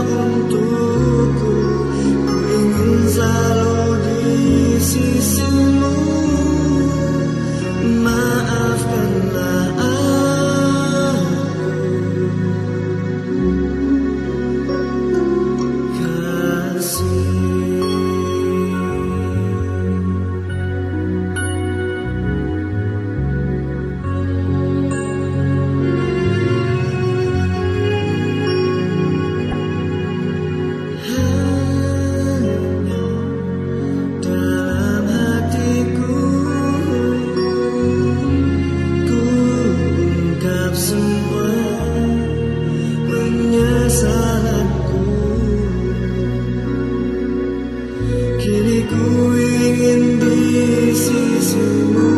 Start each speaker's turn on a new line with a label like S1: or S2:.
S1: untukku Ku ingin selalu di sisimu. semua penyesalanku Kini ku ingin di sisimu.